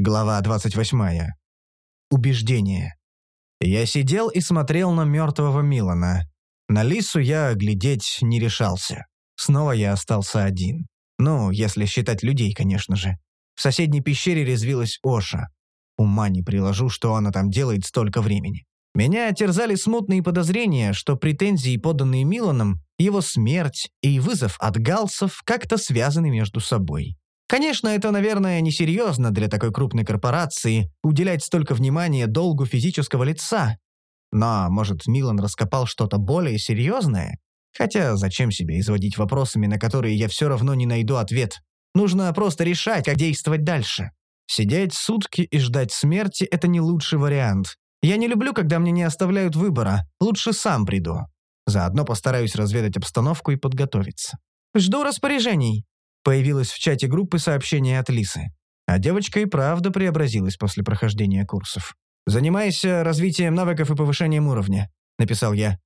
Глава 28. Убеждение. Я сидел и смотрел на мертвого Милана. На Лису я глядеть не решался. Снова я остался один. Ну, если считать людей, конечно же. В соседней пещере резвилась Оша. Ума не приложу, что она там делает столько времени. Меня терзали смутные подозрения, что претензии, поданные Миланом, его смерть и вызов от галсов как-то связаны между собой. Конечно, это, наверное, несерьезно для такой крупной корпорации уделять столько внимания долгу физического лица. Но, может, Милан раскопал что-то более серьезное? Хотя зачем себе изводить вопросами, на которые я все равно не найду ответ? Нужно просто решать, как действовать дальше. Сидеть сутки и ждать смерти – это не лучший вариант. Я не люблю, когда мне не оставляют выбора. Лучше сам приду. Заодно постараюсь разведать обстановку и подготовиться. «Жду распоряжений», Появилось в чате группы сообщение от Лисы. А девочка и правда преобразилась после прохождения курсов. «Занимайся развитием навыков и повышением уровня», — написал я.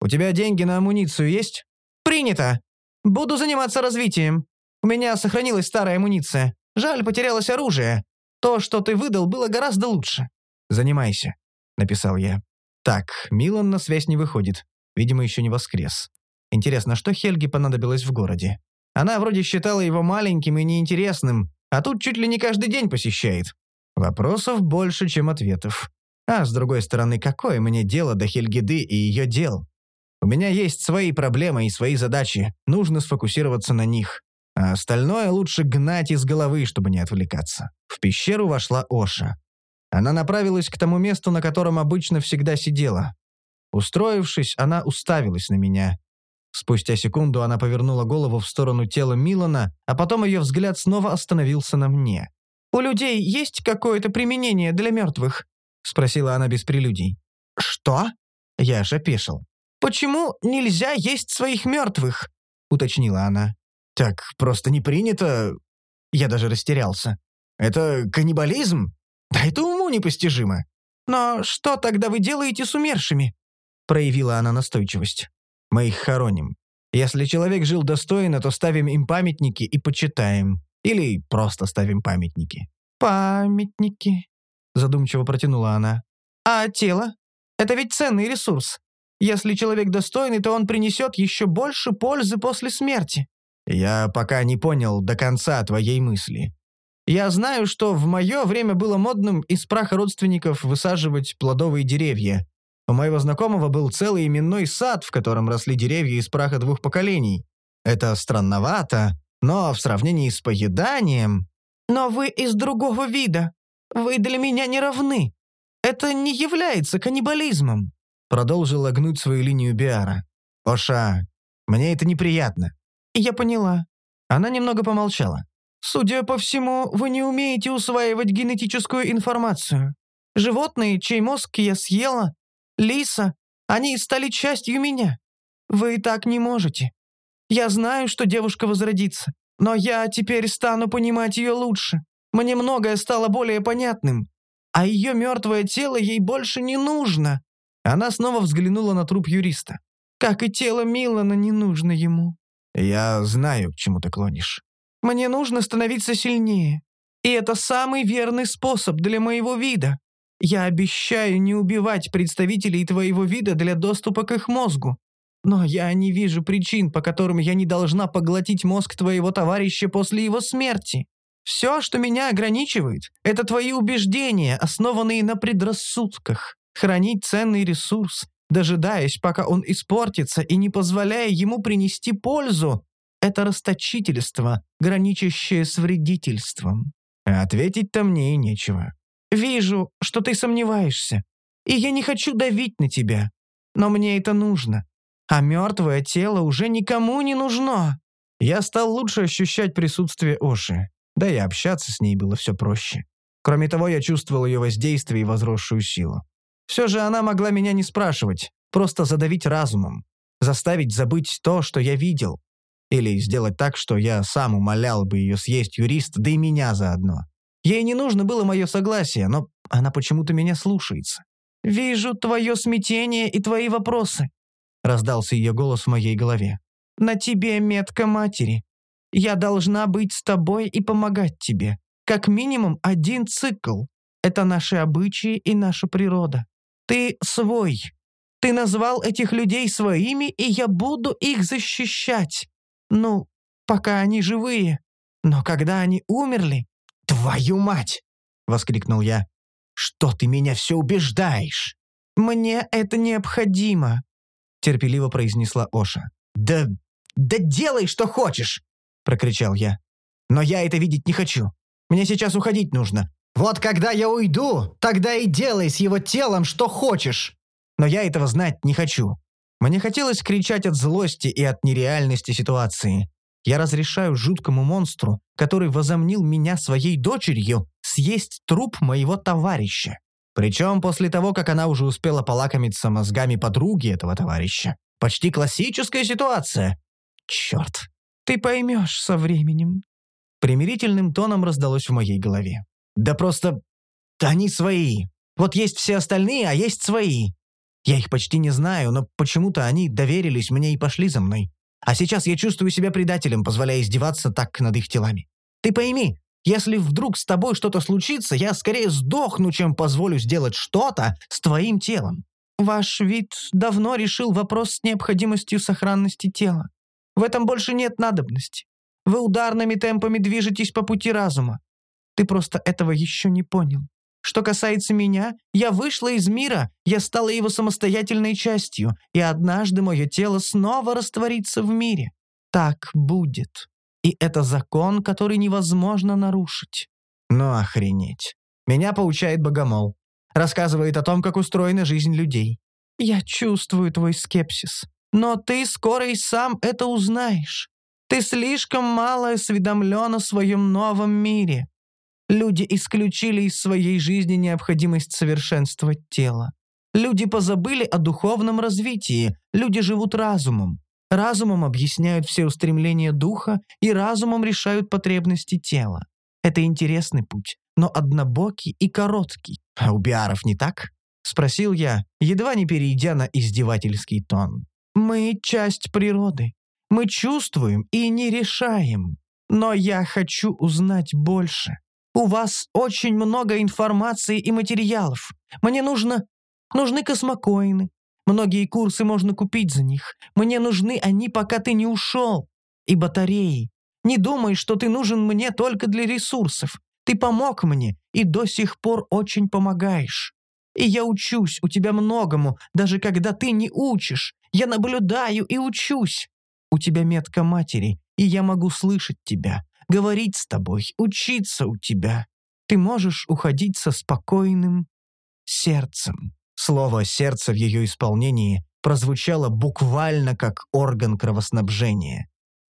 «У тебя деньги на амуницию есть?» «Принято. Буду заниматься развитием. У меня сохранилась старая амуниция. Жаль, потерялось оружие. То, что ты выдал, было гораздо лучше». «Занимайся», — написал я. «Так, Милан на связь не выходит. Видимо, еще не воскрес. Интересно, что Хельге понадобилось в городе? Она вроде считала его маленьким и неинтересным, а тут чуть ли не каждый день посещает. Вопросов больше, чем ответов. А с другой стороны, какое мне дело до Хельгиды и ее дел? У меня есть свои проблемы и свои задачи, нужно сфокусироваться на них. А остальное лучше гнать из головы, чтобы не отвлекаться. В пещеру вошла Оша. Она направилась к тому месту, на котором обычно всегда сидела. Устроившись, она уставилась на меня. Спустя секунду она повернула голову в сторону тела Милана, а потом ее взгляд снова остановился на мне. «У людей есть какое-то применение для мертвых?» — спросила она без прелюдий. «Что?» — я аж опешил. «Почему нельзя есть своих мертвых?» — уточнила она. «Так просто не принято...» Я даже растерялся. «Это каннибализм? Да это уму непостижимо!» «Но что тогда вы делаете с умершими?» — проявила она настойчивость. Мы их хороним. Если человек жил достойно, то ставим им памятники и почитаем. Или просто ставим памятники». «Памятники», — задумчиво протянула она. «А тело? Это ведь ценный ресурс. Если человек достойный, то он принесет еще больше пользы после смерти». «Я пока не понял до конца твоей мысли. Я знаю, что в мое время было модным из праха родственников высаживать плодовые деревья, у моего знакомого был целый именной сад, в котором росли деревья из праха двух поколений. Это странновато, но в сравнении с поеданием... «Но вы из другого вида. Вы для меня не равны. Это не является каннибализмом», — продолжила гнуть свою линию Биара. «Оша, мне это неприятно». «Я поняла». Она немного помолчала. «Судя по всему, вы не умеете усваивать генетическую информацию. Животные, чей мозг я съела, Лиса, они стали частью меня. Вы так не можете. Я знаю, что девушка возродится, но я теперь стану понимать ее лучше. Мне многое стало более понятным. А ее мертвое тело ей больше не нужно. Она снова взглянула на труп юриста. Как и тело Милана не нужно ему. Я знаю, к чему ты клонишь. Мне нужно становиться сильнее. И это самый верный способ для моего вида. Я обещаю не убивать представителей твоего вида для доступа к их мозгу. Но я не вижу причин, по которым я не должна поглотить мозг твоего товарища после его смерти. Все, что меня ограничивает, это твои убеждения, основанные на предрассудках. Хранить ценный ресурс, дожидаясь, пока он испортится и не позволяя ему принести пользу, это расточительство, граничащее с вредительством. Ответить-то мне и нечего. Вижу, что ты сомневаешься, и я не хочу давить на тебя. Но мне это нужно. А мертвое тело уже никому не нужно. Я стал лучше ощущать присутствие Оши. Да и общаться с ней было все проще. Кроме того, я чувствовал ее воздействие и возросшую силу. Все же она могла меня не спрашивать, просто задавить разумом, заставить забыть то, что я видел. Или сделать так, что я сам умолял бы ее съесть юрист, да и меня заодно. Ей не нужно было мое согласие, но она почему-то меня слушается. «Вижу твое смятение и твои вопросы», — раздался ее голос в моей голове. «На тебе метка матери. Я должна быть с тобой и помогать тебе. Как минимум один цикл. Это наши обычаи и наша природа. Ты свой. Ты назвал этих людей своими, и я буду их защищать. Ну, пока они живые. Но когда они умерли... «Твою мать!» — воскликнул я. «Что ты меня все убеждаешь?» «Мне это необходимо», — терпеливо произнесла Оша. «Да... да делай, что хочешь!» — прокричал я. «Но я это видеть не хочу. Мне сейчас уходить нужно. Вот когда я уйду, тогда и делай с его телом, что хочешь. Но я этого знать не хочу. Мне хотелось кричать от злости и от нереальности ситуации. Я разрешаю жуткому монстру, который возомнил меня своей дочерью, съесть труп моего товарища. Причем после того, как она уже успела полакомиться мозгами подруги этого товарища. Почти классическая ситуация. Черт. Ты поймешь со временем. Примирительным тоном раздалось в моей голове. Да просто... Они свои. Вот есть все остальные, а есть свои. Я их почти не знаю, но почему-то они доверились мне и пошли за мной. А сейчас я чувствую себя предателем, позволяя издеваться так над их телами. Ты пойми, если вдруг с тобой что-то случится, я скорее сдохну, чем позволю сделать что-то с твоим телом. Ваш вид давно решил вопрос с необходимостью сохранности тела. В этом больше нет надобности. Вы ударными темпами движетесь по пути разума. Ты просто этого еще не понял. Что касается меня, я вышла из мира, я стала его самостоятельной частью, и однажды мое тело снова растворится в мире. Так будет. И это закон, который невозможно нарушить. Ну охренеть. Меня поучает Богомол. Рассказывает о том, как устроена жизнь людей. Я чувствую твой скепсис. Но ты скоро и сам это узнаешь. Ты слишком мало осведомлен о своем новом мире. Люди исключили из своей жизни необходимость совершенствовать тело. Люди позабыли о духовном развитии, люди живут разумом. Разумом объясняют все устремления духа и разумом решают потребности тела. Это интересный путь, но однобокий и короткий. А у биаров не так? Спросил я, едва не перейдя на издевательский тон. Мы часть природы. Мы чувствуем и не решаем. Но я хочу узнать больше. У вас очень много информации и материалов. Мне нужно... Нужны космокоины. Многие курсы можно купить за них. Мне нужны они, пока ты не ушел. И батареи. Не думай, что ты нужен мне только для ресурсов. Ты помог мне и до сих пор очень помогаешь. И я учусь у тебя многому, даже когда ты не учишь. Я наблюдаю и учусь. У тебя метка матери, и я могу слышать тебя говорить с тобой, учиться у тебя. Ты можешь уходить со спокойным сердцем». Слово «сердце» в ее исполнении прозвучало буквально как орган кровоснабжения.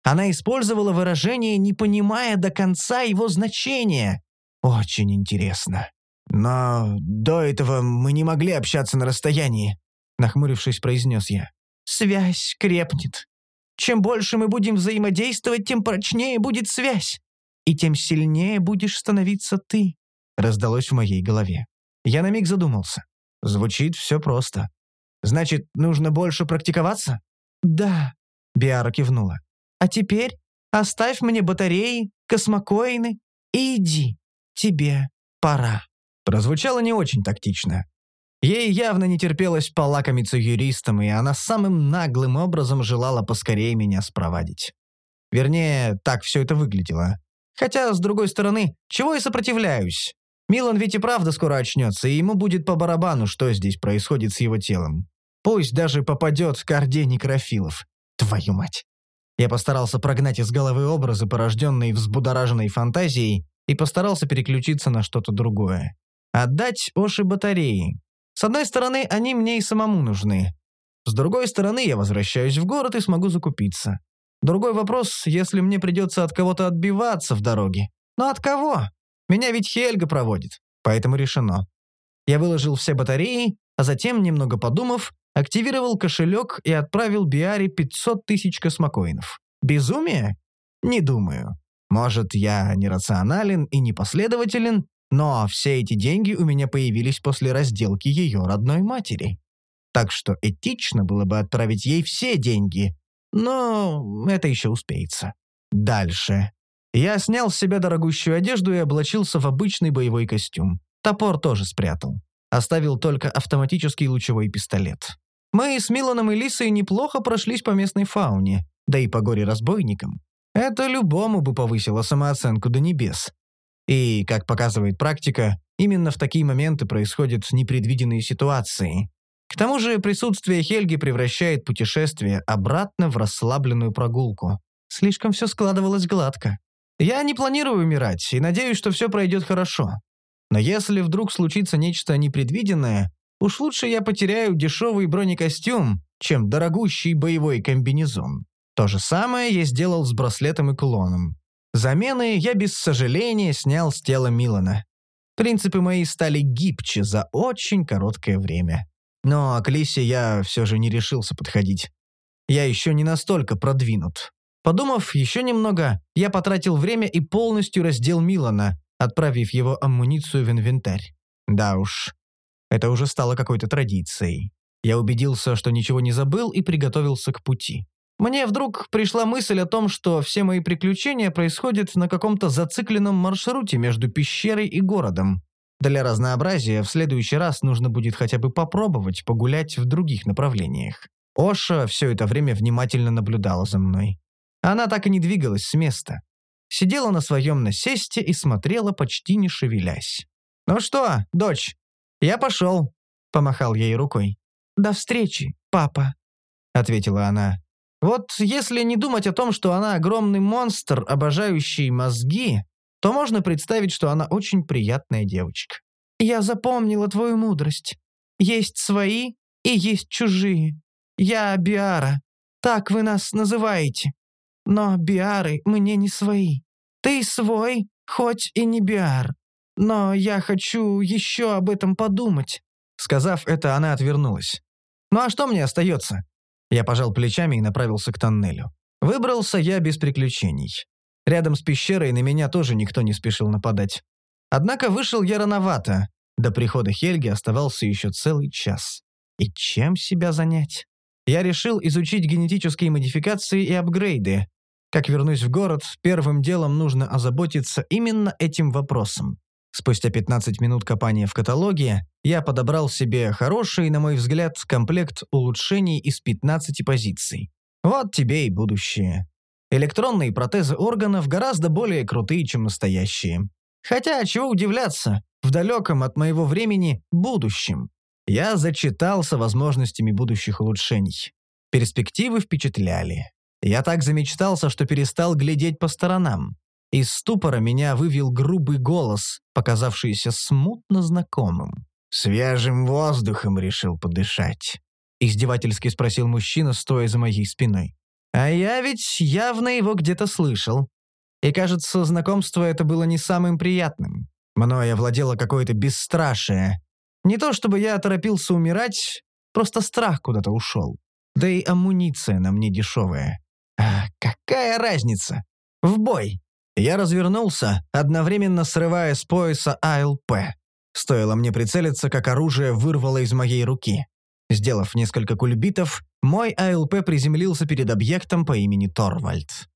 Она использовала выражение, не понимая до конца его значения. Очень интересно. «Но до этого мы не могли общаться на расстоянии», — нахмурившись, произнес я. «Связь крепнет. Чем больше мы будем взаимодействовать, тем прочнее будет связь. И тем сильнее будешь становиться ты», — раздалось в моей голове. Я на миг задумался. Звучит все просто. «Значит, нужно больше практиковаться?» «Да», — Биара кивнула. «А теперь оставь мне батареи, космокоины и иди. Тебе пора». Прозвучало не очень тактично. Ей явно не терпелось полакомиться юристом, и она самым наглым образом желала поскорее меня спровадить. Вернее, так все это выглядело. Хотя, с другой стороны, чего я сопротивляюсь? Милан ведь и правда скоро очнется, и ему будет по барабану, что здесь происходит с его телом. Пусть даже попадет к орде некрофилов. Твою мать. Я постарался прогнать из головы образы, порожденные взбудораженной фантазией, и постарался переключиться на что-то другое. Отдать Оши батареи, с одной стороны, они мне и самому нужны. С другой стороны, я возвращаюсь в город и смогу закупиться. Другой вопрос, если мне придется от кого-то отбиваться в дороге. Но от кого? Меня ведь Хельга проводит, поэтому решено. Я выложил все батареи, а затем, немного подумав, активировал кошелек и отправил Биаре 500 тысяч космокоинов. Безумие? Не думаю. Может, я нерационален и непоследователен, но все эти деньги у меня появились после разделки ее родной матери. Так что этично было бы отправить ей все деньги. Но это еще успеется. Дальше. Я снял с себя дорогущую одежду и облачился в обычный боевой костюм. Топор тоже спрятал. Оставил только автоматический лучевой пистолет. Мы с Миланом и Лисой неплохо прошлись по местной фауне, да и по горе-разбойникам. Это любому бы повысило самооценку до небес. И, как показывает практика, именно в такие моменты происходят непредвиденные ситуации. К тому же присутствие Хельги превращает путешествие обратно в расслабленную прогулку. Слишком все складывалось гладко. Я не планирую умирать и надеюсь, что все пройдет хорошо. Но если вдруг случится нечто непредвиденное, уж лучше я потеряю дешевый бронекостюм, чем дорогущий боевой комбинезон. То же самое я сделал с браслетом и кулоном. Замены я без сожаления снял с тела Милана. Принципы мои стали гибче за очень короткое время. Но к Лисе я все же не решился подходить. Я еще не настолько продвинут. Подумав еще немного, я потратил время и полностью раздел Милана, отправив его амуницию в инвентарь. Да уж, это уже стало какой-то традицией. Я убедился, что ничего не забыл и приготовился к пути. Мне вдруг пришла мысль о том, что все мои приключения происходят на каком-то зацикленном маршруте между пещерой и городом. Для разнообразия в следующий раз нужно будет хотя бы попробовать погулять в других направлениях. Оша все это время внимательно наблюдала за мной. Она так и не двигалась с места. Сидела на своем насесте и смотрела, почти не шевелясь. «Ну что, дочь, я пошел», — помахал ей рукой. «До встречи, папа», — ответила она. Вот если не думать о том, что она огромный монстр, обожающий мозги, то можно представить, что она очень приятная девочка. «Я запомнила твою мудрость. Есть свои и есть чужие. Я Биара. Так вы нас называете. Но Биары мне не свои. Ты свой, хоть и не Биар. Но я хочу еще об этом подумать». Сказав это, она отвернулась. «Ну а что мне остается? Я пожал плечами и направился к тоннелю. Выбрался я без приключений. Рядом с пещерой на меня тоже никто не спешил нападать. Однако вышел я рановато. До прихода Хельги оставался еще целый час. И чем себя занять? Я решил изучить генетические модификации и апгрейды. Как вернусь в город, первым делом нужно озаботиться именно этим вопросом. Спустя 15 минут копания в каталоге я подобрал себе хороший, на мой взгляд, комплект улучшений из 15 позиций. Вот тебе и будущее. Электронные протезы органов гораздо более крутые, чем настоящие. Хотя, чего удивляться, в далеком от моего времени будущем. Я зачитался возможностями будущих улучшений. Перспективы впечатляли. Я так замечтался, что перестал глядеть по сторонам. Из ступора меня вывел грубый голос, показавшийся смутно знакомым. «Свежим воздухом решил подышать», — издевательски спросил мужчина, стоя за моей спиной. «А я ведь явно его где-то слышал. И, кажется, знакомство это было не самым приятным. Мною овладело какое-то бесстрашие. Не то чтобы я торопился умирать, просто страх куда-то ушел. Да и амуниция на мне дешевая. А какая разница? В бой! Я развернулся, одновременно срывая с пояса АЛП. Стоило мне прицелиться, как оружие вырвало из моей руки. Сделав несколько кульбитов, мой АЛП приземлился перед объектом по имени Торвальд.